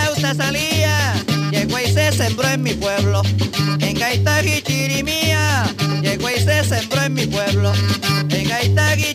flauta salía, llegó y se sembró en mi pueblo. En Gaitagui Chirimía, llegó y se sembró en mi pueblo. En Gaitagui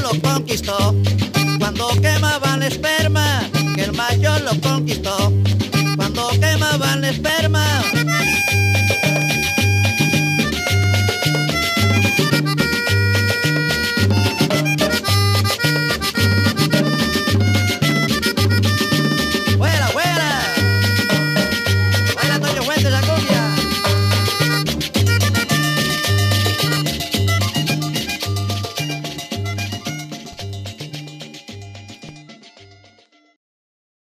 lo conquistó. Cuando quemaban esperma, que el mayor lo conquistó.